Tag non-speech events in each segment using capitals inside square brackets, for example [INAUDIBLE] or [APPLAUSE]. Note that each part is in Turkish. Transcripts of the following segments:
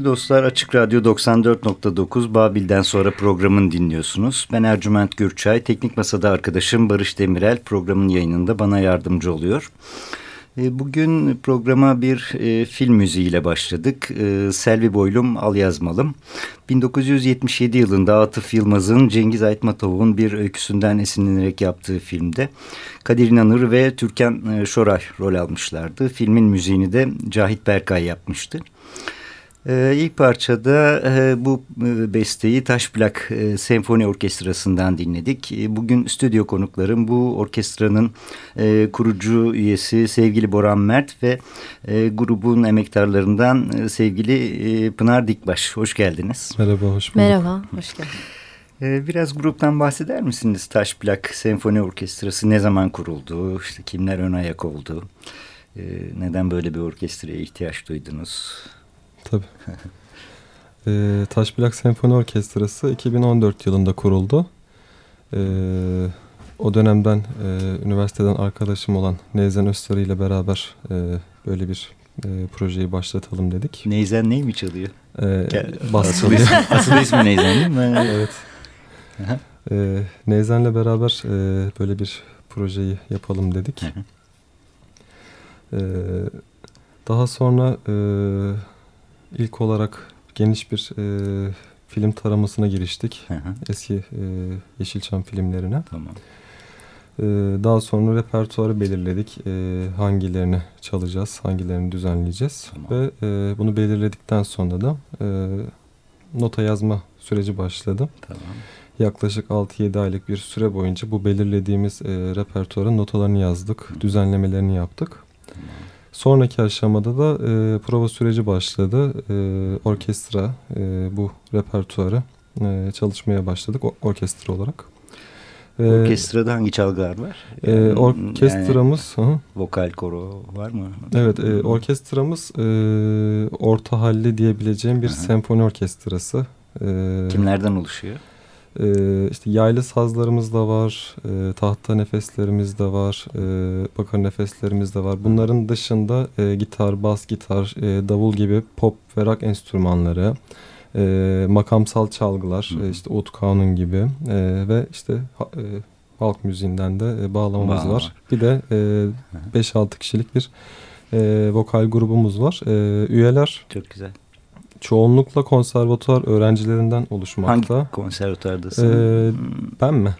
Sevgili dostlar Açık Radyo 94.9 Babil'den sonra programın dinliyorsunuz. Ben Ercüment Gürçay, teknik masada arkadaşım Barış Demirel programın yayınında bana yardımcı oluyor. E, bugün programa bir e, film müziğiyle başladık. E, Selvi Boylum Al Yazmalım. 1977 yılında Atıf Yılmaz'ın Cengiz Aytmatov'un bir öyküsünden esinlenerek yaptığı filmde Kadir İnanır ve Türkan Şoray rol almışlardı. Filmin müziğini de Cahit Berkay yapmıştı. Ee, ilk parçada e, bu e, besteyi Taş Plak e, Senfoni Orkestrası'ndan dinledik. E, bugün stüdyo konuklarım bu orkestranın kurucu üyesi sevgili Boran Mert ve grubun emektarlarından sevgili Pınar Dikbaş. Hoş geldiniz. Merhaba, hoş bulduk. Merhaba, hoş geldiniz. Biraz gruptan bahseder misiniz? Taş Plak Senfoni Orkestrası ne zaman kuruldu? İşte kimler ön ayak oldu? Neden böyle bir orkestraya ihtiyaç duydunuz? Tabii. [LAUGHS] e, Taş Plak Senfoni Orkestrası 2014 yılında kuruldu. E, o dönemden e, üniversiteden arkadaşım olan Neyzen Özsarı ile beraber e, böyle bir e, projeyi başlatalım dedik. Neyzen ney mi çalıyor? E, asıl, ismi, asıl ismi Neyzen değil mi? [LAUGHS] evet. e, Neyzen'le beraber e, böyle bir projeyi yapalım dedik. e, daha sonra e, ilk olarak geniş bir e, film taramasına giriştik. Hı hı. Eski e, Yeşilçam filmlerine. Tamam. E, daha sonra repertuarı belirledik. E, hangilerini çalacağız, hangilerini düzenleyeceğiz. Tamam. Ve e, bunu belirledikten sonra da e, nota yazma süreci başladı. Tamam. Yaklaşık 6-7 aylık bir süre boyunca bu belirlediğimiz e, repertuarın notalarını yazdık, düzenlemelerini yaptık. Tamam. Sonraki aşamada da e, prova süreci başladı. E, orkestra e, bu repertuarı e, çalışmaya başladık o, orkestra olarak. E, Orkestrada hangi çalgılar var? e, Yani- orkestramız, hı hı. yani vokal koro var mı? evet e, orkestramız e, orta halli diyebileceğim bir hı. senfoni orkestrası. E, Kimlerden oluşuyor? Ee, işte yaylı sazlarımız da var, e, tahta nefeslerimiz de var, e, bakır nefeslerimiz de var. Bunların dışında e, gitar, bas gitar, e, davul gibi pop ve rock enstrümanları, e, makamsal çalgılar, Hı e, işte ut kanun gibi e, ve işte ha- e, halk müziğinden de e, bağlamamız Bağlama var. var. Bir de e, 5-6 kişilik bir e, vokal grubumuz var. E, üyeler Çok güzel. Çoğunlukla konservatuvar öğrencilerinden oluşmakta. Hangi konservatuvardasın? Ee, Hmm, Ben mi?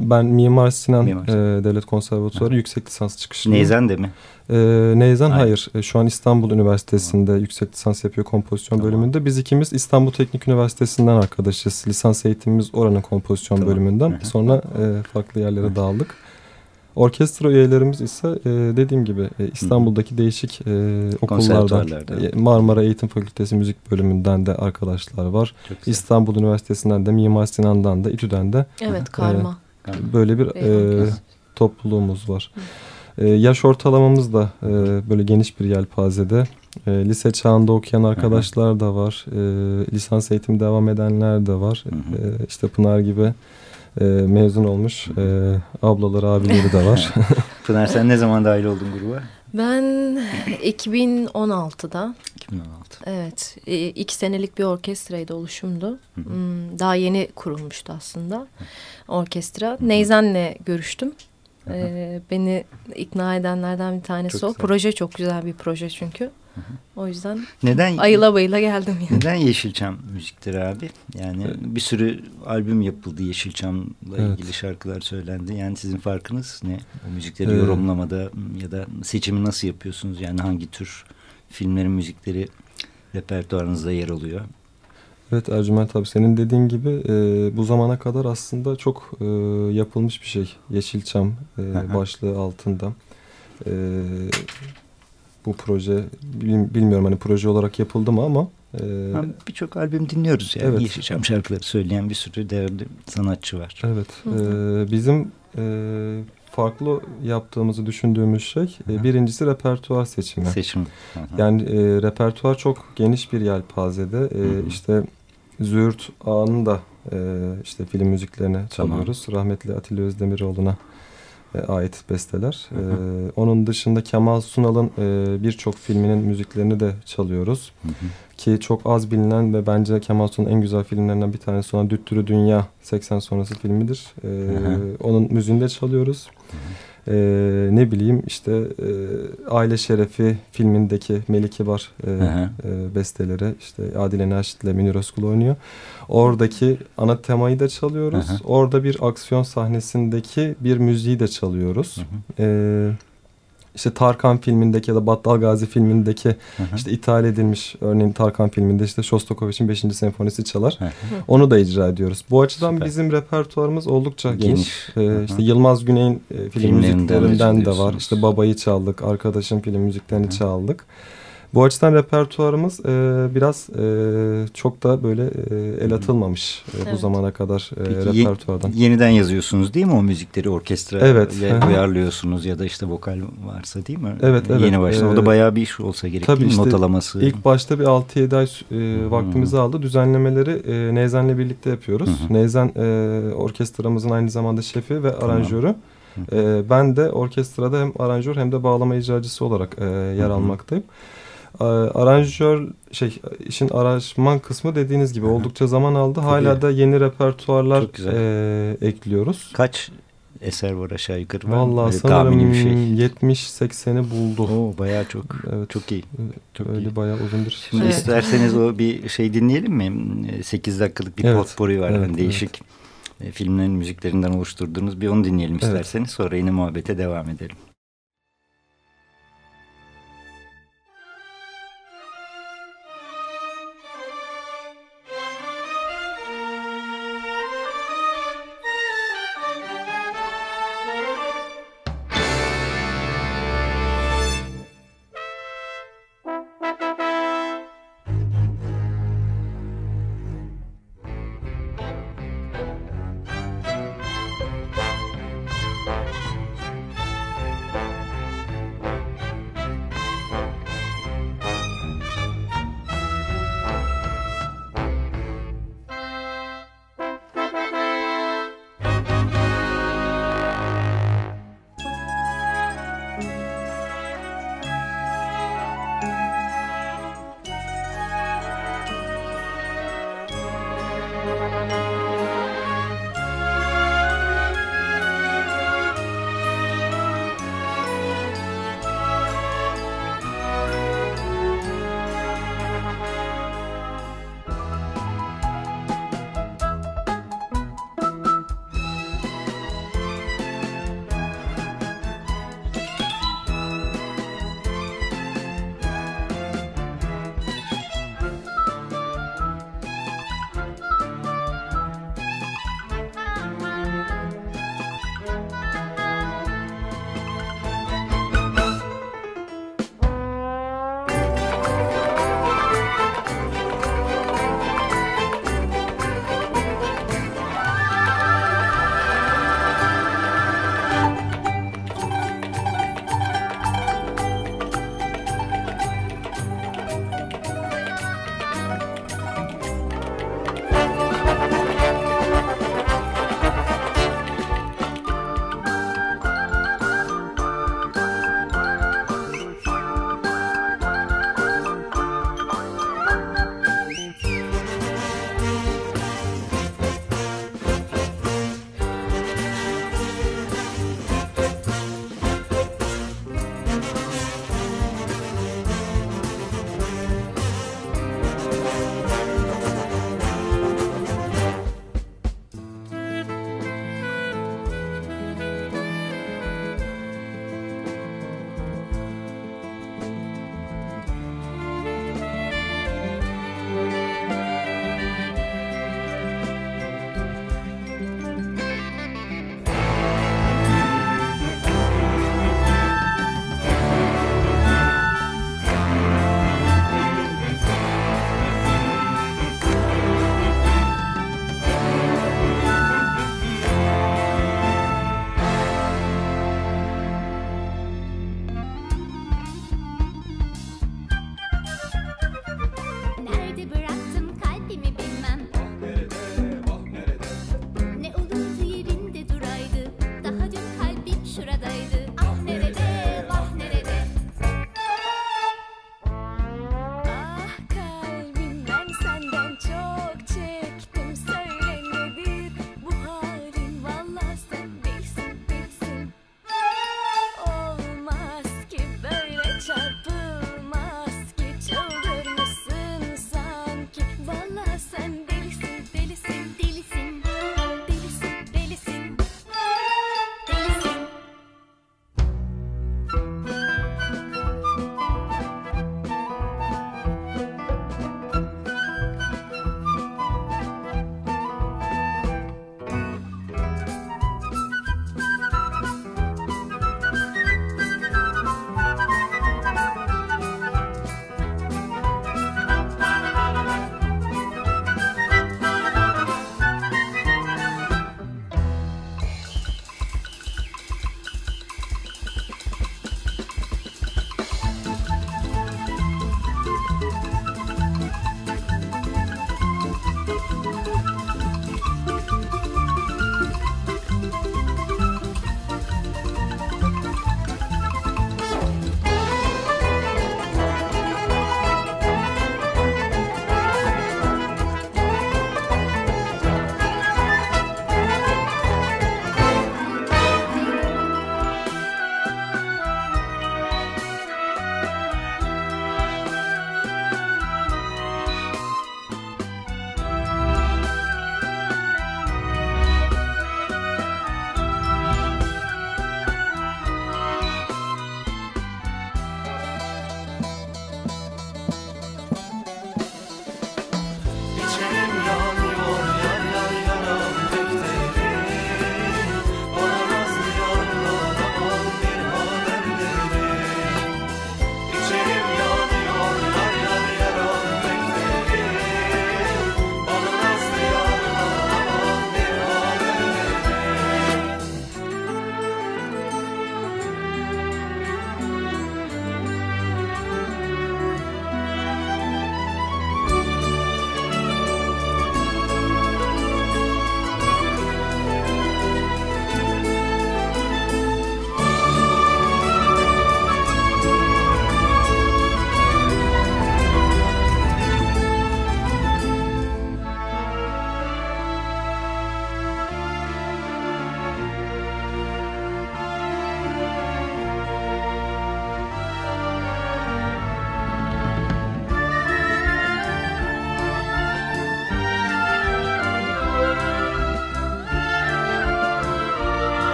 Ben Mimar Sinan Mimar e, Devlet Konservatuarı yüksek lisans çıkışlıyım. Neyzen de mi? E, Neyzen Hayır. hayır. Şu an İstanbul Üniversitesi'nde yüksek lisans yapıyor kompozisyon Tamam. bölümünde. Biz ikimiz İstanbul Teknik Üniversitesi'nden arkadaşız. Lisans eğitimimiz oranın kompozisyon Tamam. bölümünden. Sonra e, farklı yerlere dağıldık. Orkestra üyelerimiz ise e, dediğim gibi e, İstanbul'daki değişik e, okullardan, e, Marmara Eğitim Fakültesi Müzik Bölümünden de arkadaşlar var. İstanbul Üniversitesi'nden de Mimar Sinan'dan da İTÜ'den de Evet, karma. böyle bir e, topluluğumuz var. E, yaş ortalamamız da e, böyle geniş bir yelpazede. E, lise çağında okuyan arkadaşlar da var. E, lisans eğitimi devam edenler de var. E, işte Pınar gibi e, mezun olmuş e, ablaları abileri de var. [LAUGHS] Pınar sen ne zaman dahil oldun gruba? Ben 2016'da 2016. evet e, iki senelik bir orkestraydı oluşumdu. Hı hı. Hmm, Daha yeni kurulmuştu aslında orkestra. Neyzen'le görüştüm. Hı hı. Ee, beni ikna edenlerden bir tanesi Çok o. güzel. Proje çok güzel bir proje çünkü. O yüzden Neden ayıla bayıla geldim yani. neden Yeşilçam müziktir abi? Yani bir sürü albüm yapıldı Yeşilçam'la Evet. ilgili şarkılar söylendi. Yani sizin farkınız ne? O müzikleri Ee, yorumlamada ya da seçimi nasıl yapıyorsunuz? Yani hangi tür filmlerin müzikleri repertuarınızda yer alıyor? Evet Ercüment abi senin dediğin gibi e, bu zamana kadar aslında çok e, yapılmış bir şey. Yeşilçam e, başlığı altında. E, bu proje bil- bilmiyorum hani proje olarak yapıldı mı ama e, Birçok albüm dinliyoruz yani. Evet. Yeşilçam şarkıları söyleyen bir sürü değerli sanatçı var. evet e, bizim e, farklı yaptığımızı düşündüğümüz şey e, birincisi repertuar seçimi. Seçim. Hı hı. Yani e, repertuar çok geniş bir yelpazede. E, Hı hı. işte Züğürt Ağa'nın da e, işte film müziklerini çalıyoruz. Rahmetli Atilla Özdemiroğlu'na e, ait besteler. Hı hı. E, onun dışında Kemal Sunal'ın e, birçok filminin müziklerini de çalıyoruz. Hı hı. Ki çok az bilinen ve bence Kemal Sunal'ın en güzel filmlerinden bir tanesi olan Düttürü Dünya 80 sonrası filmidir. E, hı. onun müziğini de çalıyoruz. E, ne bileyim işte e, Aile Şerefi filmindeki Melih Kibar e, e, besteleri işte Adile Naşit ile Münir Özkul oynuyor. Oradaki ana temayı da çalıyoruz. Hı hı. Orada bir aksiyon sahnesindeki bir müziği de çalıyoruz. Hı hı. E, işte Tarkan filmindeki ya da Battal Gazi filmindeki hı hı. işte ithal edilmiş örneğin Tarkan filminde işte Shostakovich'in 5. senfonisi çalar. Hı hı. Onu da icra ediyoruz. Bu açıdan Süper. bizim repertuarımız oldukça geniş. geniş. Ee, işte Yılmaz Güney'in e, film müziklerinden de var. İşte Babayı çaldık, arkadaşım film müziklerini hı. çaldık. Bu açıdan repertuarımız e, biraz e, çok da böyle e, el atılmamış e, evet. bu zamana kadar e, Peki, repertuardan. yeniden yazıyorsunuz değil mi o müzikleri orkestra evet. uyarlıyorsunuz ya da işte vokal varsa değil mi? Evet evet. Yeni başta o da bayağı bir iş olsa gerek Tabii işte, notalaması. İlk başta bir 6-7 ay e, vaktimizi hmm. aldı. Düzenlemeleri e, Neyzen'le birlikte yapıyoruz. Hmm. Neyzen e, orkestramızın aynı zamanda şefi ve tamam. aranjörü. E, ben de orkestrada hem aranjör hem de bağlama icracısı olarak e, yer Hı -hı. almaktayım. Ee, aranjör şey işin aranjman kısmı dediğiniz gibi oldukça zaman aldı. Hala da yeni repertuarlar e, ekliyoruz. Kaç eser var aşağı yukarı? Vallahi sanırım bir şey. 70-80'i buldu. Oo, bayağı çok. Evet. Çok iyi. Çok Öyle iyi. bayağı uzun bir Şimdi evet. isterseniz o bir şey dinleyelim mi? 8 dakikalık bir evet. potpourri var. Evet, yani değişik evet. filmlerin müziklerinden oluşturduğunuz bir onu dinleyelim evet. isterseniz. Sonra yine muhabbete devam edelim.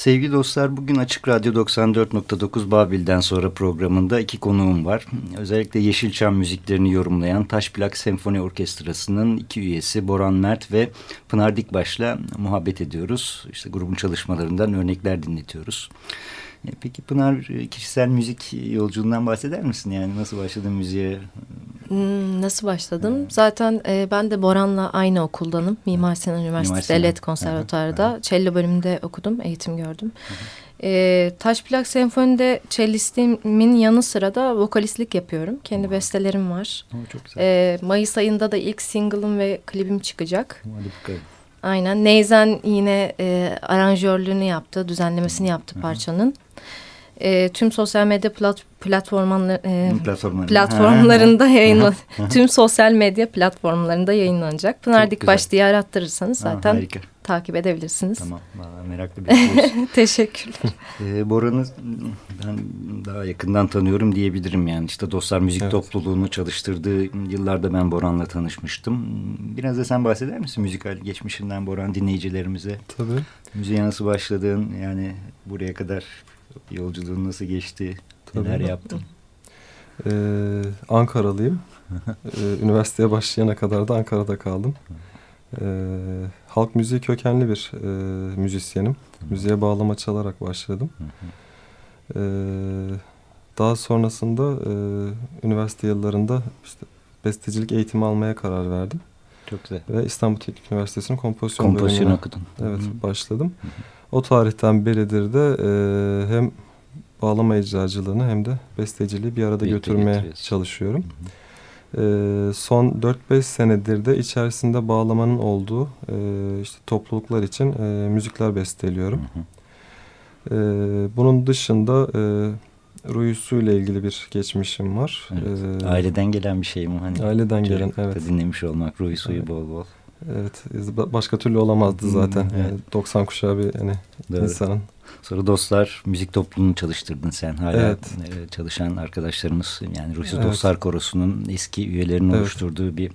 Sevgili dostlar bugün Açık Radyo 94.9 Babil'den sonra programında iki konuğum var. Özellikle Yeşilçam müziklerini yorumlayan Taş Plak Senfoni Orkestrası'nın iki üyesi Boran Mert ve Pınar Dikbaş'la muhabbet ediyoruz. İşte grubun çalışmalarından örnekler dinletiyoruz. E, peki Pınar kişisel müzik yolculuğundan bahseder misin? Yani nasıl başladın müziğe? Hmm, nasıl başladım? Evet. Zaten e, ben de Boran'la aynı okuldanım. Mimar Sinan Üniversitesi Devlet Konservatuarı'da. Cello bölümünde okudum, eğitim gördüm. E, Taş Plak Senfoni'de cellistimin yanı sıra da vokalistlik yapıyorum. Kendi Hı. bestelerim var. O, çok güzel. E, Mayıs ayında da ilk single'ım ve klibim çıkacak. Hadi bakalım. Aynen. Neyzen yine e, aranjörlüğünü yaptı, düzenlemesini yaptı parçanın. E, tüm sosyal medya plat, platformlar, e, platformlarında [LAUGHS] yayınlan tüm sosyal medya platformlarında yayınlanacak. Pınar Dikbaş diye arattırırsanız zaten ha, takip edebilirsiniz. Tamam. Vallahi meraklı [LAUGHS] bekliyoruz. Teşekkürler. Ee, Boran'ı ben daha yakından tanıyorum diyebilirim yani. İşte Dostlar Müzik evet. Topluluğunu çalıştırdığı yıllarda ben Boran'la tanışmıştım. Biraz da sen bahseder misin müzikal geçmişinden Boran dinleyicilerimize? Tabii. Müziğe nasıl başladın? Yani buraya kadar yolculuğun nasıl geçti? Tabii. Neler yaptın? Ee, Ankaralıyım. [LAUGHS] ee, üniversiteye başlayana kadar da Ankara'da kaldım. Ee, halk müziği kökenli bir e, müzisyenim. Müziğe bağlama çalarak başladım. Ee, daha sonrasında e, üniversite yıllarında işte bestecilik eğitimi almaya karar verdim. Çok güzel. Ve İstanbul Teknik Üniversitesi'nin kompozisyon, kompozisyon bölümüne okudun. Evet, Hı başladım. Hı -hı. O tarihten beridir de e, hem bağlama icracılığını hem de besteciliği bir arada Birlikte götürmeye çalışıyorum. Hı hı. E, son 4-5 senedir de içerisinde bağlamanın olduğu e, işte topluluklar için e, müzikler besteliyorum. Hı hı. E, bunun dışında e, Ruyusu ile ilgili bir geçmişim var. Evet. Ee, aileden gelen bir şey mi? Hani aileden gelen evet. Dinlemiş olmak Ruyusu'yu evet. bol bol. Evet başka türlü olamazdı zaten. Hmm, evet. Yani 90 kuşağı bir yani insanın Sonra dostlar müzik topluluğunu çalıştırdın sen. Hala evet. E, çalışan arkadaşlarımız yani Ruhsuz evet. Dostlar Korosu'nun eski üyelerinin evet. oluşturduğu bir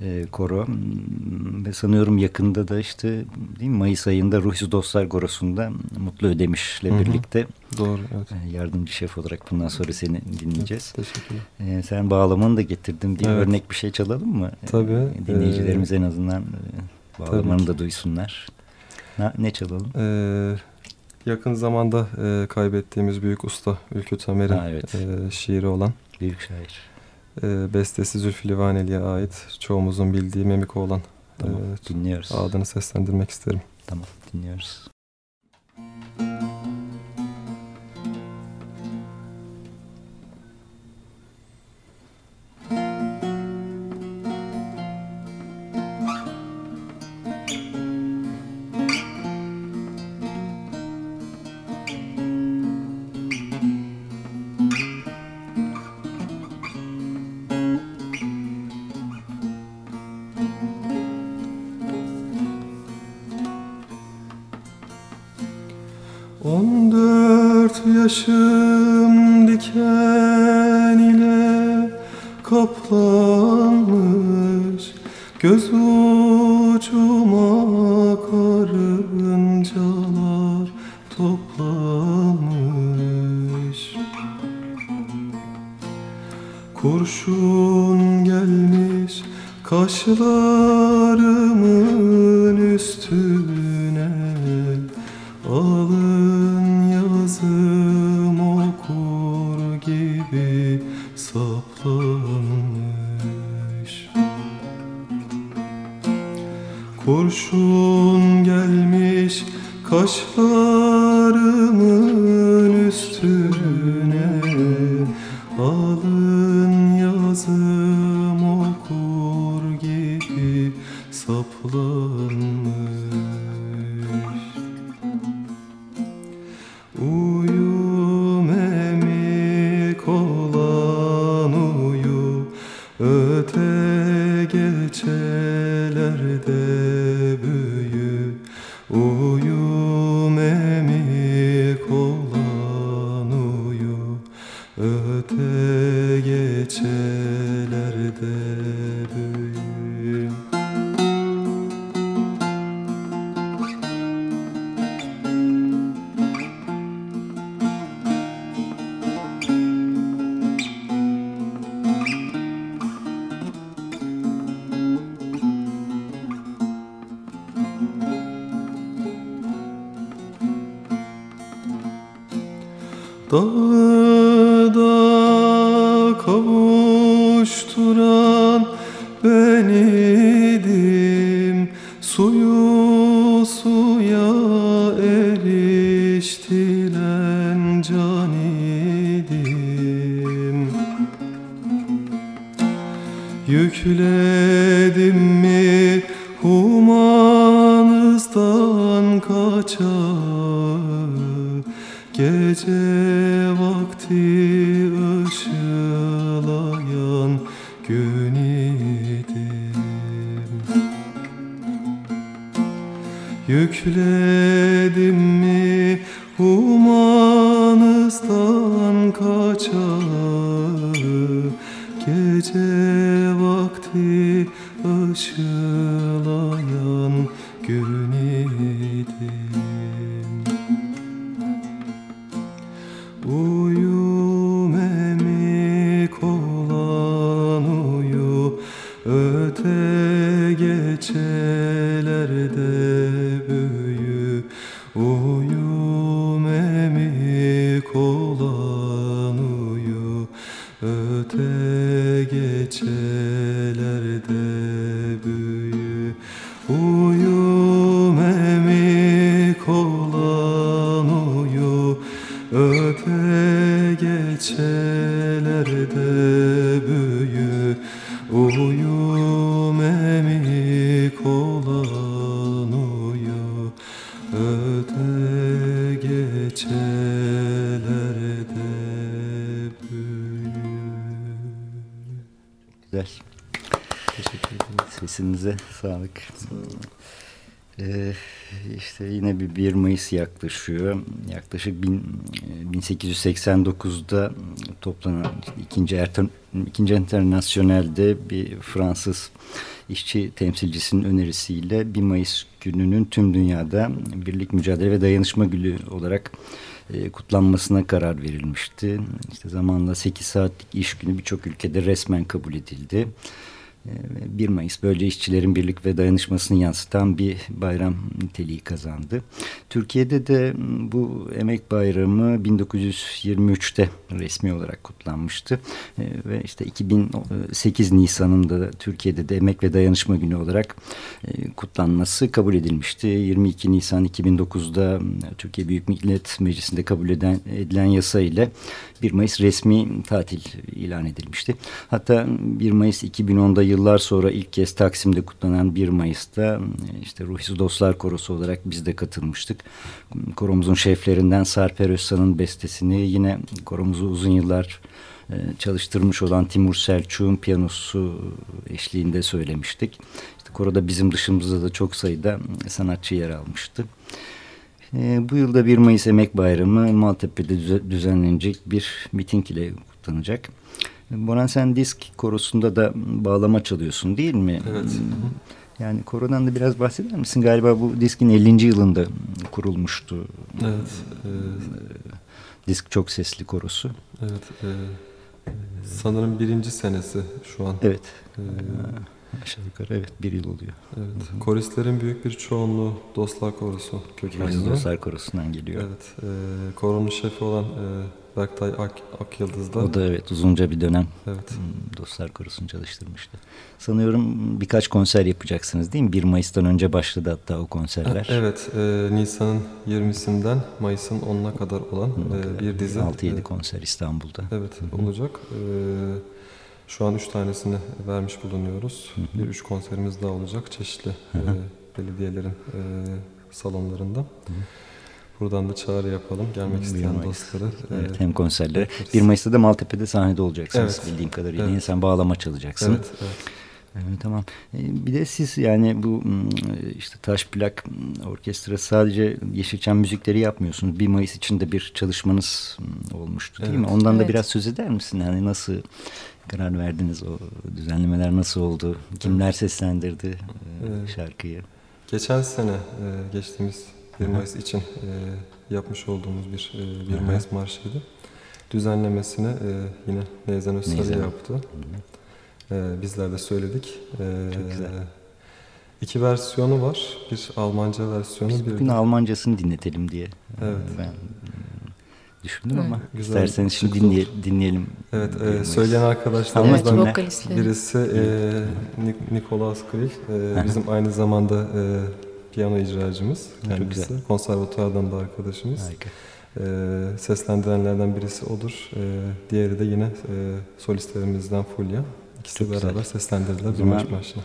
e, koro. Hmm, ve sanıyorum yakında da işte değil mi Mayıs ayında Ruhsuz Dostlar Korosu'nda Mutlu Ödemiş'le Hı -hı. birlikte Doğru, evet. E, yardımcı şef olarak bundan sonra seni dinleyeceğiz. Evet, teşekkürler. E, sen bağlamanı da getirdin diye evet. örnek bir şey çalalım mı? Tabii. E, dinleyicilerimiz ee, en azından e, bağlamanı da duysunlar. Ne, ne çalalım? Ee, yakın zamanda e, kaybettiğimiz büyük usta Ülkü Tamer'in evet. e, şiiri olan. Büyük şair. E, bestesi Zülfü Livaneli'ye ait çoğumuzun bildiği Memiko olan tamam, e, dinliyoruz. adını seslendirmek isterim. Tamam dinliyoruz. Yaşım diken ile kaplanmış Göz ucuma karıncalar toplanmış Kurşun gelmiş kaşlarımın Dağda kavuşturan Yükledim geçelerde büyü Güzel. Teşekkür ederim. Sesinize sağlık. Ee, işte yine bir 1 Mayıs yaklaşıyor. Yaklaşık bin, 1889'da toplanan işte ikinci, Erten, ikinci Internasyonel'de bir Fransız işçi temsilcisinin önerisiyle 1 Mayıs gününün tüm dünyada birlik mücadele ve dayanışma günü olarak e, kutlanmasına karar verilmişti. İşte zamanla 8 saatlik iş günü birçok ülkede resmen kabul edildi. 1 Mayıs böylece işçilerin birlik ve dayanışmasını yansıtan bir bayram niteliği kazandı. Türkiye'de de bu emek bayramı 1923'te resmi olarak kutlanmıştı. Ve işte 2008 Nisan'ında Türkiye'de de emek ve dayanışma günü olarak kutlanması kabul edilmişti. 22 Nisan 2009'da Türkiye Büyük Millet Meclisi'nde kabul eden, edilen yasa ile 1 Mayıs resmi tatil ilan edilmişti. Hatta 1 Mayıs 2010'da yıllar sonra ilk kez Taksim'de kutlanan 1 Mayıs'ta işte Ruhsuz Dostlar Korosu olarak biz de katılmıştık. Koromuzun şeflerinden Sarper Özsan'ın bestesini yine koromuzu uzun yıllar çalıştırmış olan Timur Selçuk'un piyanosu eşliğinde söylemiştik. İşte koroda bizim dışımızda da çok sayıda sanatçı yer almıştı. E, bu yılda 1 Mayıs Emek Bayramı Maltepe'de düzenlenecek bir miting ile kutlanacak. Bonan sen disk korosunda da bağlama çalıyorsun değil mi? Evet. Yani korodan da biraz bahseder misin? Galiba bu diskin 50. yılında kurulmuştu. Evet. E, disk çok sesli korosu. Evet. E, sanırım birinci senesi şu an. Evet. E, Aşağı yukarı evet bir yıl oluyor. Evet. Koristlerin büyük bir çoğunluğu Dostlar Korosu kökenli. Dostlar Korosu'ndan geliyor. Evet. E, koronun şefi olan e, Berktay Ak, Akyıldız'da. O da evet uzunca bir dönem evet. Dostlar Korosu'nu çalıştırmıştı. Sanıyorum birkaç konser yapacaksınız değil mi? 1 Mayıs'tan önce başladı hatta o konserler. Evet. E, Nisan'ın 20'sinden Mayıs'ın 10'una kadar olan e, bir dizi. 6-7 konser İstanbul'da. Evet Hı -hı. olacak. Evet. Şu an üç tanesini vermiş bulunuyoruz. Hı hı. Bir üç konserimiz daha olacak çeşitli hı hı. E, belediyelerin e, salonlarında. Hı hı. Buradan da çağrı yapalım gelmek isteyen Mayıs. dostları. Evet, e, hem konserlere. 1 Mayıs'ta da Maltepe'de sahnede olacaksınız evet. bildiğim kadarıyla. Evet. Sen bağlama çalacaksın. Evet, evet. Evet, tamam. Bir de siz yani bu işte taş plak orkestra sadece Yeşilçam müzikleri yapmıyorsunuz. 1 Mayıs için de bir çalışmanız olmuştu değil evet. mi? Ondan evet. da biraz söz eder misin? Yani nasıl karar verdiniz? O düzenlemeler nasıl oldu? Kimler seslendirdi evet. şarkıyı? Geçen sene geçtiğimiz 1 Mayıs için yapmış olduğumuz bir 1 Mayıs marşıydı. Düzenlemesini yine Neyzen Özsarı yaptı. -hı. Bizler de söyledik. Çok güzel. İki versiyonu var. Bir Almanca versiyonu. Biz bugün bir... Almancasını dinletelim diye. Evet. Ben düşündüm ama Güzel. isterseniz şimdi dinleye, dinleyelim. Evet, e, söyleyen arkadaşlarımızdan birisi e, Nik Nikolas Grill. E, bizim aynı zamanda e, piyano icracımız kendisi. Konservatuardan da arkadaşımız. Harika. E, seslendirenlerden birisi odur. E, diğeri de yine e, solistlerimizden Fulya. İkisi Çok beraber güzel. seslendirdiler bir maç başına.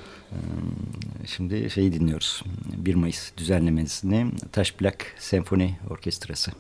Şimdi şeyi dinliyoruz. 1 Mayıs düzenlemesini Taş Plak Senfoni Orkestrası.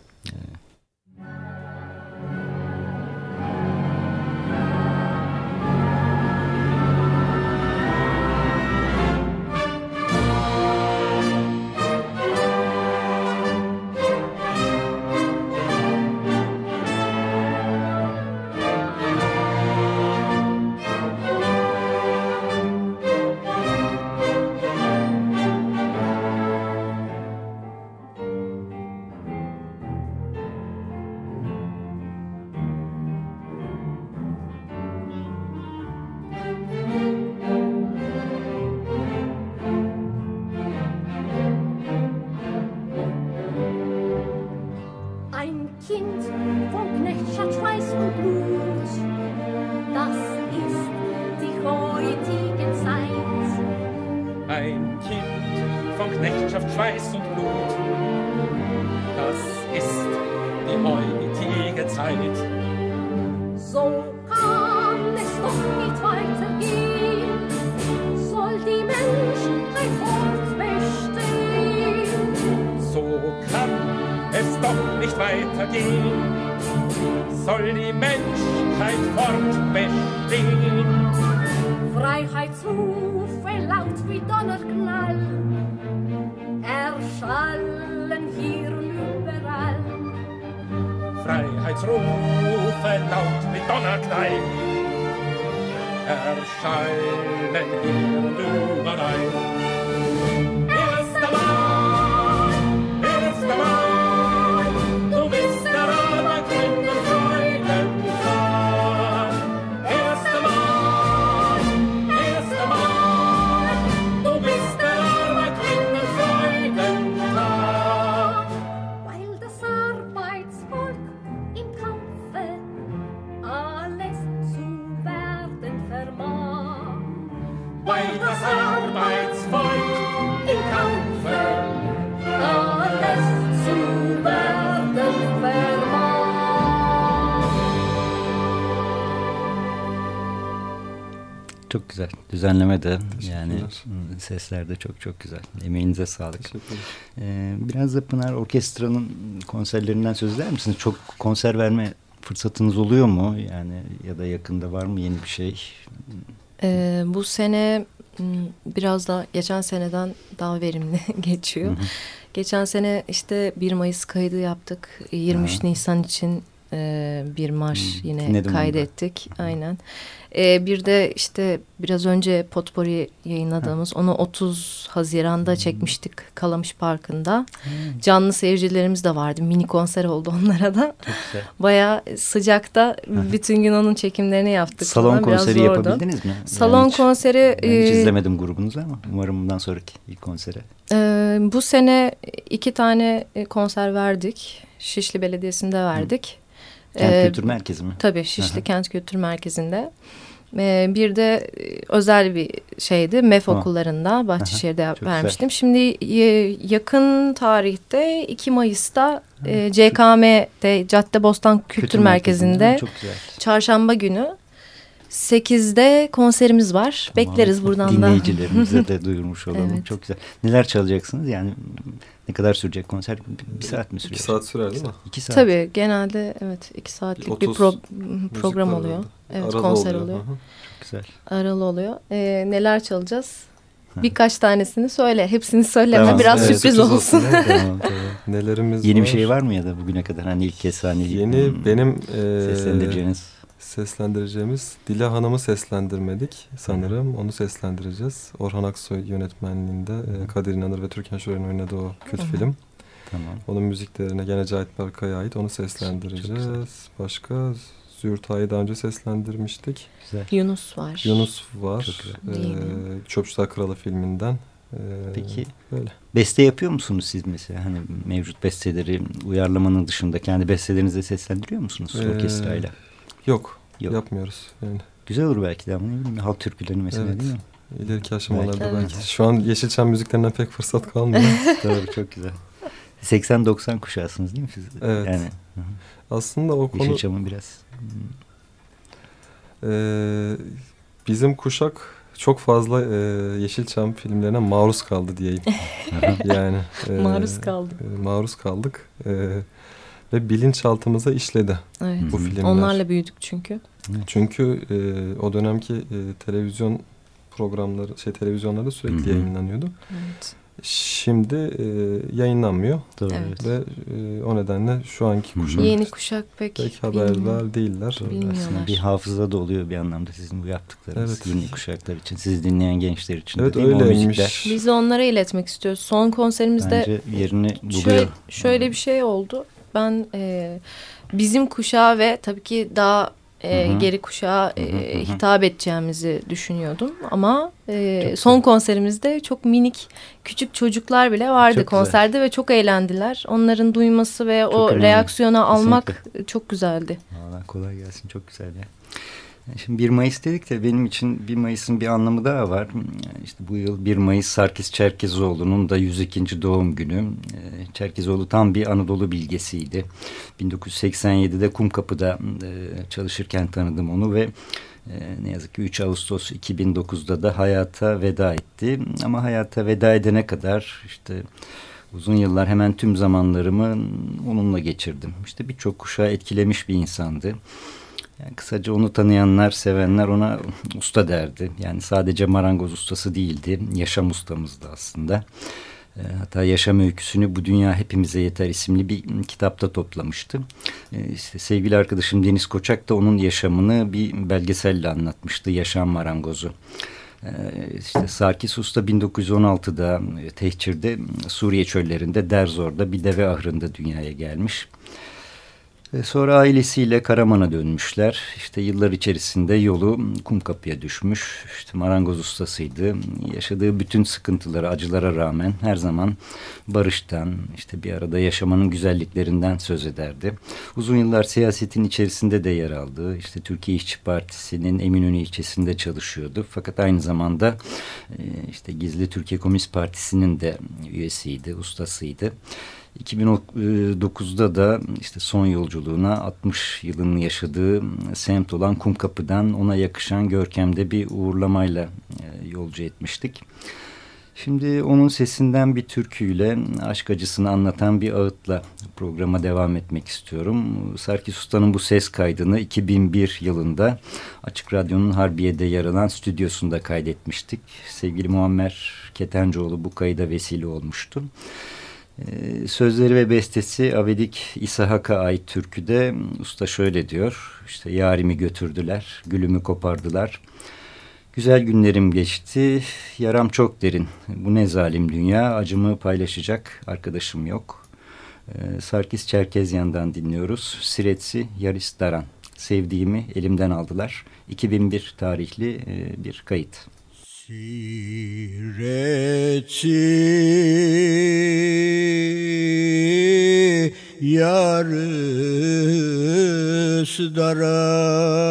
Çok güzel. Düzenleme de yani sesler de çok çok güzel. Emeğinize sağlık. Ee, biraz da Pınar Orkestra'nın konserlerinden söz eder misiniz? Çok konser verme fırsatınız oluyor mu? Yani ya da yakında var mı yeni bir şey? Ee, bu sene biraz da geçen seneden daha verimli [LAUGHS] geçiyor. Hı hı. Geçen sene işte 1 Mayıs kaydı yaptık. 23 ha. Nisan için e, bir marş hmm. yine Dinledim kaydettik. Onu Aynen. E, bir de işte biraz önce Potpourri yayınladığımız ha. onu 30 Haziran'da hmm. çekmiştik Kalamış Parkı'nda. Hmm. Canlı seyircilerimiz de vardı. Mini konser oldu onlara da. Baya sıcakta bütün gün onun çekimlerini yaptık. Salon falan. konseri biraz yapabildiniz mi? Salon yani hiç, konseri... Ben hiç e, izlemedim grubunuzu ama umarım bundan sonraki ilk konsere. E, bu sene iki tane konser verdik. Şişli Belediyesi'nde verdik. Kent ee, Kültür Merkezi mi? Tabii Şişli Aha. Kent Kültür Merkezi'nde. Ee, bir de e, özel bir şeydi. MEF okullarında Bahçeşehir'de Aha, vermiştim. Güzel. Şimdi yakın tarihte 2 Mayıs'ta e, CKM'de Cadde Bostan Kültür, Kültür Merkezi'nde, Merkezi'nde çarşamba günü 8'de konserimiz var. Tamam. Bekleriz buradan da. Dinleyicilerimize de [LAUGHS] duyurmuş olalım. evet. Çok güzel. Neler çalacaksınız? Yani ne kadar sürecek konser? Bir saat mi sürüyor? İki saat sürer değil mi? İki saat. Tabii genelde evet iki saatlik bir pro program oluyor. Evet Aralı konser oluyor. oluyor. Çok güzel. Aralı oluyor. Ee, neler çalacağız? Birkaç tanesini söyle. Hepsini söyleme. Tamam, Biraz evet, sürpriz, sürpriz olsun. olsun. tamam, [LAUGHS] tamam. Nelerimiz Yeni var? bir şey var mı ya da bugüne kadar hani ilk kez hani Yeni hmm, benim e, seslendireceğiniz seslendireceğimiz Dila Hanım'ı seslendirmedik sanırım. Onu seslendireceğiz. Orhan Aksoy yönetmenliğinde e, Kadir İnanır ve Türkan Şoray'ın oynadığı o kült film. Tamam. Onun müziklerine gene Cahit Berkay'a ait onu seslendireceğiz. Başka Züğürt daha önce seslendirmiştik. Güzel. Yunus var. Yunus var. Çok Ee, Çöpçüler Kralı filminden. Ee, Peki böyle. beste yapıyor musunuz siz mesela? Hani mevcut besteleri uyarlamanın dışında kendi bestelerinizi seslendiriyor musunuz ee, orkestrayla? Yok, yok, yapmıyoruz. Yani. Güzel olur belki de ama halk türkülerini mesela evet. değil mi? İleriki aşamalarda belki. belki. Şu an Yeşilçam müziklerinden pek fırsat kalmıyor. [LAUGHS] Doğru çok güzel. 80-90 kuşağısınız değil mi siz? Evet. Yani. Aslında o konu... Yeşilçam'ın biraz... Ee, bizim kuşak çok fazla e, Yeşilçam filmlerine maruz kaldı diyeyim. [LAUGHS] yani e, maruz kaldık. E, maruz kaldık. E, ve bilinçaltımıza işledi evet. bu filmler. Onlarla büyüdük çünkü. Çünkü e, o dönemki e, televizyon programları, şey televizyonlarda sürekli yayınlanıyordu. Evet. Şimdi e, yayınlanmıyor. Doğru. Evet. Ve e, o nedenle şu anki kuşak... Yeni kuşak pek, pek haberdar değiller. Aslında bir hafıza da oluyor bir anlamda sizin bu yaptıklarınız. Evet. Yeni kuşaklar için, sizi dinleyen gençler için. Evet öyleymiş. Biz onlara iletmek istiyoruz. Son konserimizde... Bence yerini buluyor. Şöyle, şöyle bir şey oldu. Ben e, bizim kuşağı ve tabii ki daha e, geri kuşağa e, hitap edeceğimizi düşünüyordum. Ama e, son konserimizde çok minik küçük çocuklar bile vardı çok konserde güzel. ve çok eğlendiler. Onların duyması ve çok o önemli. reaksiyona almak Kesinlikle. çok güzeldi. Valla kolay gelsin çok güzel ya. Şimdi 1 Mayıs dedik de benim için 1 Mayıs'ın bir anlamı daha var. İşte bu yıl 1 Mayıs Sarkis Çerkezoğlu'nun da 102. doğum günü. Ee, Çerkezoğlu tam bir Anadolu bilgesiydi. 1987'de Kumkapı'da e, çalışırken tanıdım onu ve e, ne yazık ki 3 Ağustos 2009'da da hayata veda etti. Ama hayata veda edene kadar işte uzun yıllar hemen tüm zamanlarımı onunla geçirdim. İşte birçok kuşağı etkilemiş bir insandı. Yani kısaca onu tanıyanlar, sevenler ona usta derdi. Yani sadece marangoz ustası değildi, yaşam ustamızdı aslında. E, hatta yaşam öyküsünü Bu Dünya Hepimize Yeter isimli bir kitapta toplamıştı. E, işte sevgili arkadaşım Deniz Koçak da onun yaşamını bir belgeselle anlatmıştı. Yaşam Marangozu. E, işte Sarkis Usta 1916'da Tehcir'de Suriye çöllerinde Derzor'da bir deve ahırında dünyaya gelmiş. Sonra ailesiyle Karaman'a dönmüşler. İşte yıllar içerisinde yolu Kumkapı'ya düşmüş. İşte marangoz ustasıydı. Yaşadığı bütün sıkıntılara, acılara rağmen her zaman barıştan, işte bir arada yaşamanın güzelliklerinden söz ederdi. Uzun yıllar siyasetin içerisinde de yer aldı. İşte Türkiye İşçi Partisi'nin Eminönü ilçesinde çalışıyordu. Fakat aynı zamanda e, işte Gizli Türkiye Komünist Partisi'nin de üyesiydi, ustasıydı. 2009'da da işte son yolculuğuna 60 yılını yaşadığı semt olan Kumkapı'dan ona yakışan görkemde bir uğurlamayla e, yolcu etmiştik. Şimdi onun sesinden bir türküyle aşk acısını anlatan bir ağıtla programa devam etmek istiyorum. Sarkis Usta'nın bu ses kaydını 2001 yılında Açık Radyo'nun Harbiye'de yer alan stüdyosunda kaydetmiştik. Sevgili Muammer Ketencoğlu bu kayıda vesile olmuştu. Ee, sözleri ve bestesi Avedik İshak'a ait türküde usta şöyle diyor. İşte yarimi götürdüler, gülümü kopardılar. Güzel günlerim geçti, yaram çok derin. Bu ne zalim dünya, acımı paylaşacak arkadaşım yok. Ee, Sarkis Çerkezyan'dan dinliyoruz. Siretsi Yaris Daran. Sevdiğimi elimden aldılar. 2001 tarihli e, bir kayıt. Sireti yarısı daran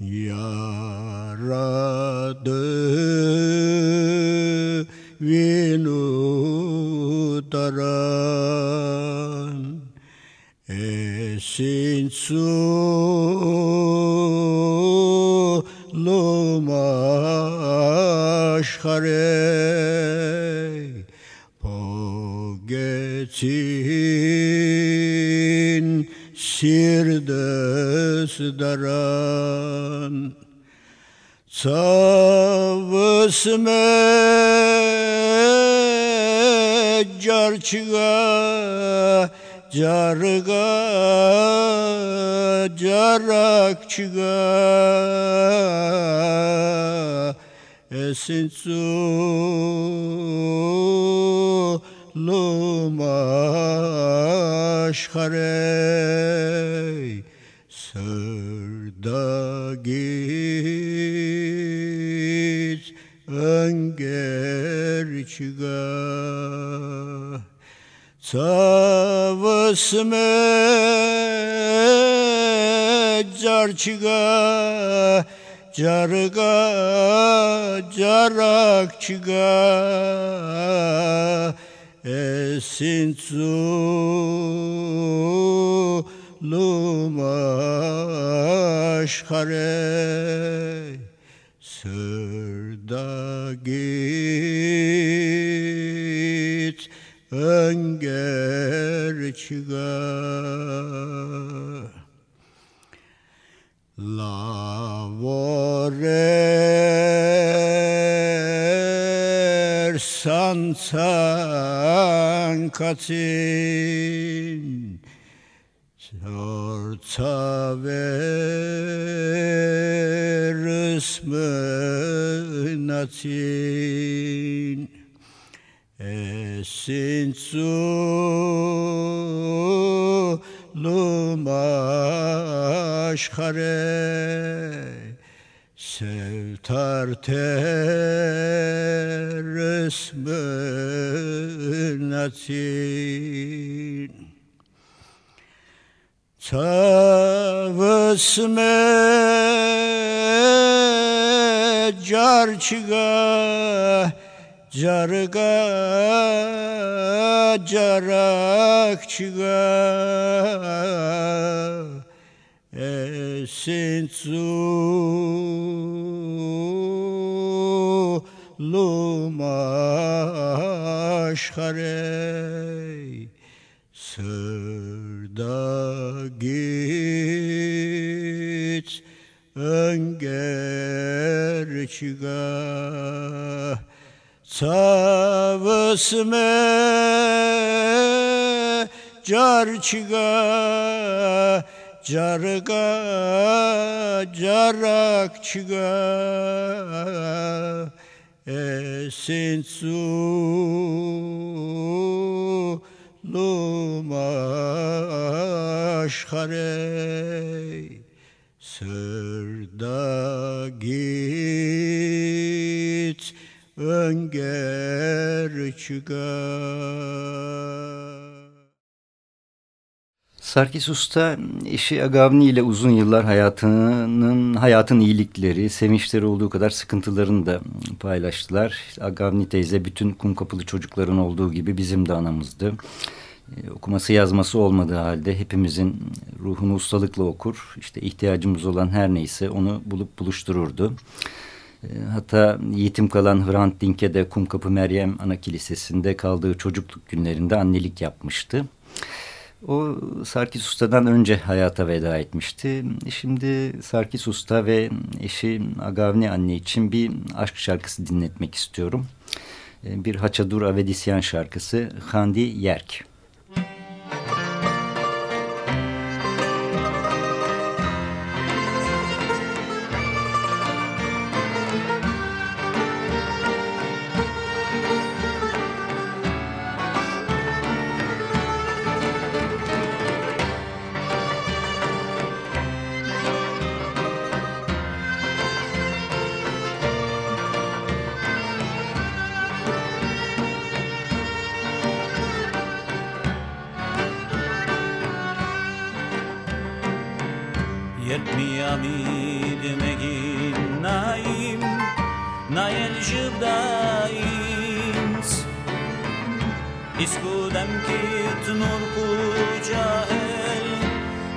yaradı vinu daran esin su aşkare Pogetin sirdes daran. Savısme carçıga carga carakçıga esinsu lumaşkarey Savısme carçıga Carga carakçıga Esin su lumaşkare sansan katin Orta ver ısmınatin Esin su lumaşkare Sevtar ter ısmınatin Tavısme carçıga Carga carakçıga Esin su lumaşkare önger çıga Tavısme car çıga Carga carak çıga Esin su lumaşkare Sırda git önger Sarkis Usta eşi Agavni ile uzun yıllar hayatının hayatın iyilikleri, sevinçleri olduğu kadar sıkıntılarını da paylaştılar. Agavni teyze bütün kum kapılı çocukların olduğu gibi bizim de anamızdı. Ee, okuması yazması olmadığı halde hepimizin ruhunu ustalıkla okur. İşte ihtiyacımız olan her neyse onu bulup buluştururdu. Ee, hatta yetim kalan Hrant Dink'e de Kumkapı Meryem Ana Kilisesi'nde kaldığı çocukluk günlerinde annelik yapmıştı. O Sarkis Usta'dan önce hayata veda etmişti. Şimdi Sarkis Usta ve eşi Agavni anne için bir aşk şarkısı dinletmek istiyorum. Ee, bir Haçadur Avedisyan şarkısı Handi Yerk. Thank you.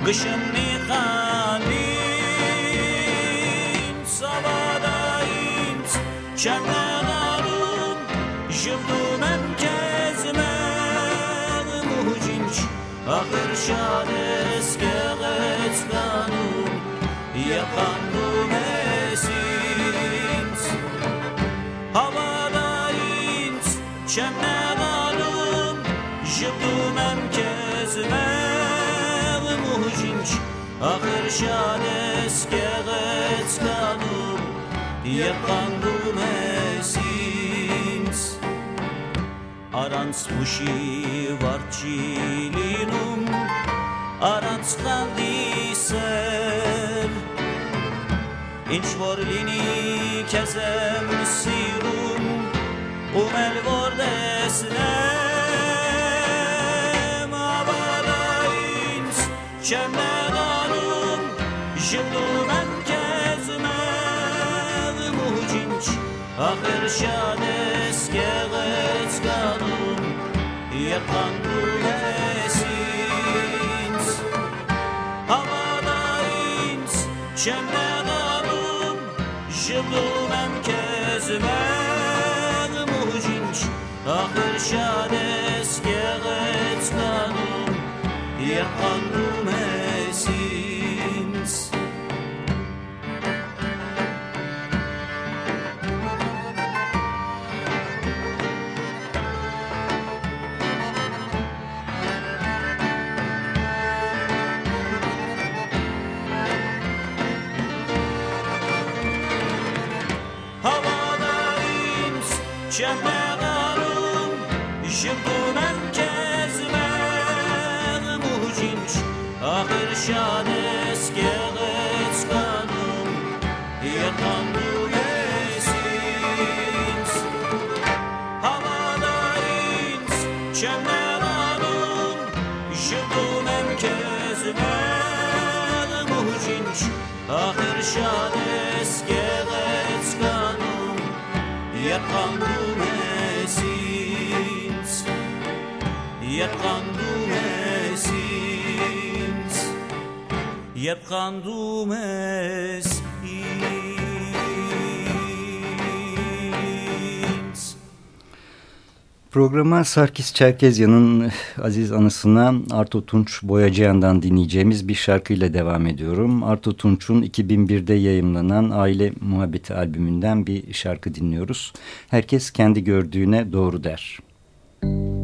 Kışım nihalim Savadayim Çemlenarım Jımdunem kezme Muhucinç Ahır şades Kegez kanun Yapan մեջ աղերշան ես կեղեցկանում Եվ խանդում ես ինձ Առանց հուշի վարջի լինում Առանց խանդի սեր Ինչ որ լինի կեզ եմ սիրում Ում էլ որ դեսներ inç çemmedanum jildum kezmem mucinç ahir şades geğet kanum yakandu esins havada inç çemmedanum jildum çembedarım Jildumem kezmem mucinç Ahir şades geğet kanım. Yakandu esins Havada ins kezmem mucinç Ahir şades geğet kanım. Yakandum esins Yakandum esins Programa Sarkis Çerkezyan'ın aziz anısına Arto Tunç Boyacıyan'dan dinleyeceğimiz bir şarkıyla devam ediyorum. Arto Tunç'un 2001'de yayımlanan Aile Muhabbeti albümünden bir şarkı dinliyoruz. Herkes kendi gördüğüne doğru der. Thank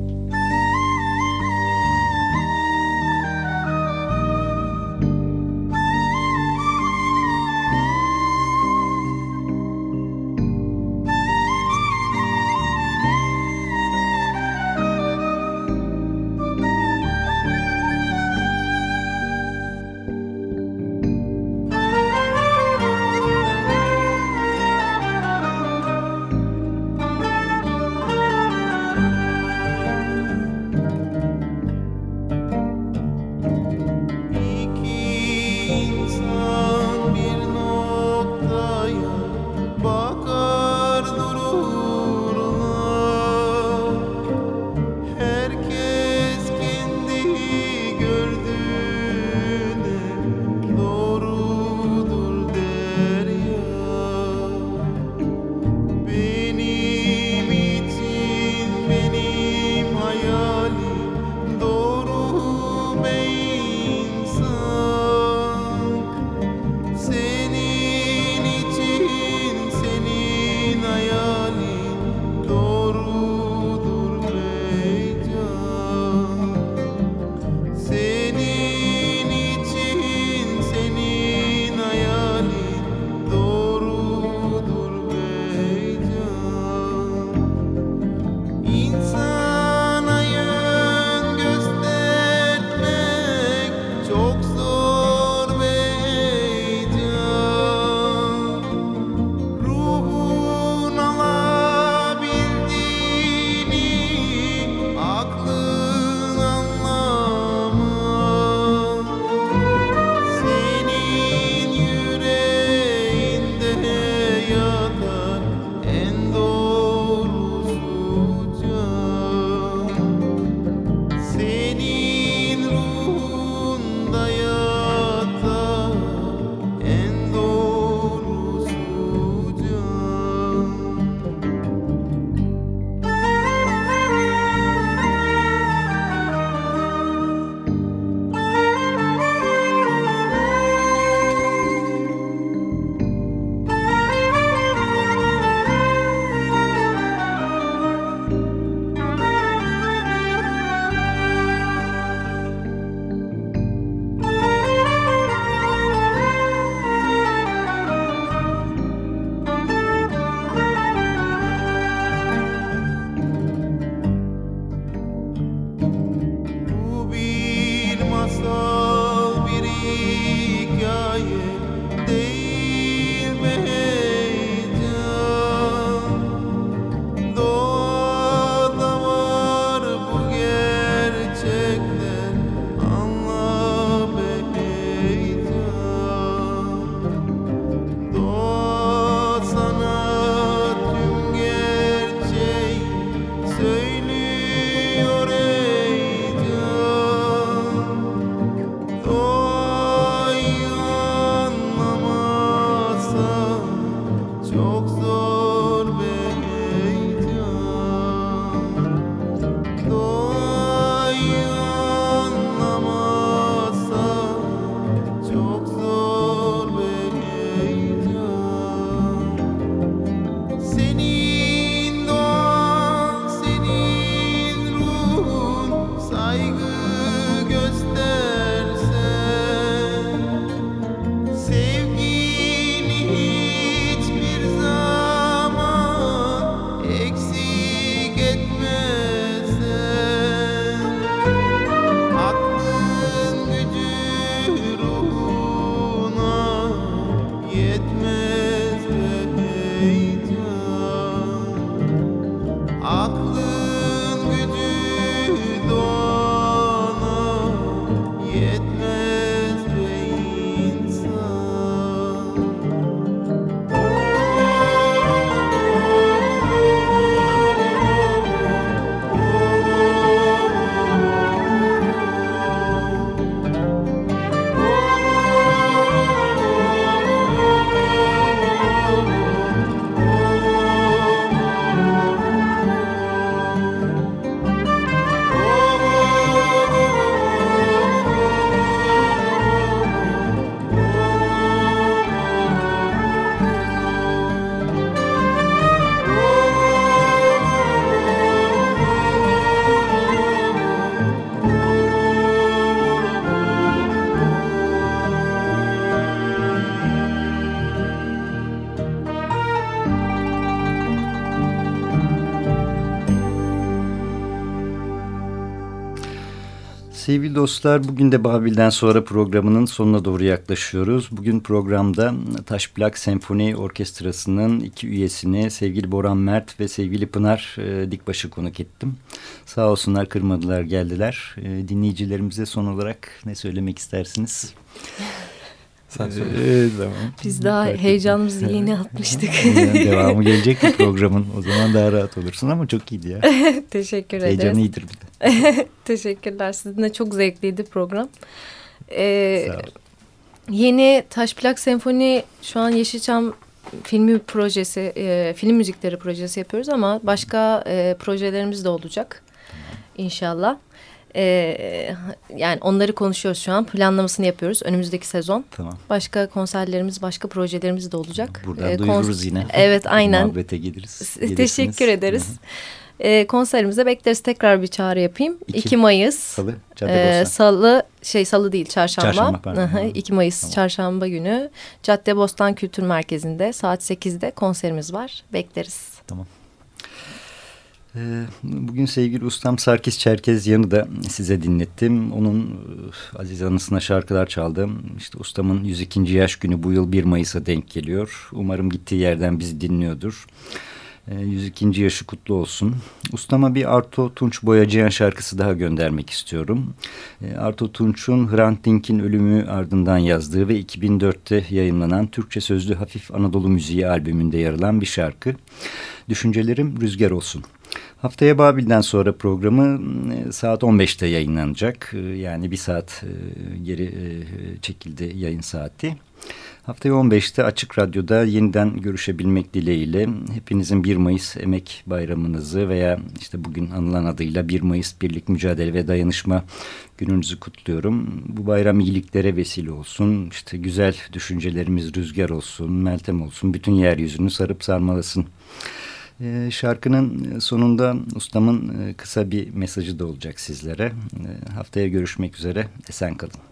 Sevgili dostlar bugün de Babil'den sonra programının sonuna doğru yaklaşıyoruz. Bugün programda Taş Plak Senfoni Orkestrası'nın iki üyesini sevgili Boran Mert ve sevgili Pınar e, Dikbaş'ı konuk ettim. Sağ olsunlar kırmadılar geldiler. E, dinleyicilerimize son olarak ne söylemek istersiniz? Sen söyle. Ee, tamam. Biz daha heyecanımızı yeni atmıştık. Yani devamı gelecek mi programın? O zaman daha rahat olursun ama çok iyiydi ya. [LAUGHS] Teşekkür ederiz. Heyecan iyidir bir [LAUGHS] de. Teşekkürler. Sizinle çok zevkliydi program. Ee, Sağ ol. yeni Taş Plak Senfoni şu an Yeşilçam filmi projesi, e, film müzikleri projesi yapıyoruz ama başka e, projelerimiz de olacak inşallah. E, yani onları konuşuyoruz şu an. Planlamasını yapıyoruz önümüzdeki sezon. Tamam. Başka konserlerimiz, başka projelerimiz de olacak. Buradan E, duyururuz yine. [LAUGHS] Evet, aynen. Muhabbete geliriz. gelirsiniz. Teşekkür ederiz. E, konserimize bekleriz. Tekrar bir çağrı yapayım. İki. 2 Mayıs. Salı, Cadde Ee, Bostan. salı şey salı değil çarşamba. Çarşamba, pardon. Hı hı, Hı. 2 Mayıs Tamam. çarşamba günü Cadde Bostan Kültür Merkezi'nde saat 8'de konserimiz var. Bekleriz. Ee, Bugün sevgili ustam Sarkis Çerkezyan'ı da size dinlettim. Onun e, aziz anısına şarkılar çaldım. İşte ustamın 102. yaş günü bu yıl 1 Mayıs'a denk geliyor. Umarım gittiği yerden bizi dinliyordur. Ee, 102. yaşı kutlu olsun. Ustama bir Arto Tunç Boyacıyan şarkısı daha göndermek istiyorum. Ee, Arto Tunç'un Hrant Dink'in ölümü ardından yazdığı ve 2004'te yayınlanan Türkçe sözlü Hafif Anadolu Müziği albümünde yer alan bir şarkı. Düşüncelerim rüzgar olsun. Haftaya Babil'den sonra programı e, saat 15'te yayınlanacak. E, Yani bir saat e, geri çekildi yayın saati. Haftaya 15'te Açık Radyo'da yeniden görüşebilmek dileğiyle hepinizin 1 Mayıs Emek Bayramınızı veya işte bugün anılan adıyla 1 Mayıs Birlik Mücadele ve Dayanışma gününüzü kutluyorum. Bu bayram iyiliklere vesile olsun. İşte güzel düşüncelerimiz rüzgar olsun, meltem olsun. Bütün yeryüzünü sarıp sarmalasın. Ee, şarkının sonunda ustamın e, kısa bir mesajı da olacak sizlere. Ee, haftaya görüşmek üzere. Esen kalın.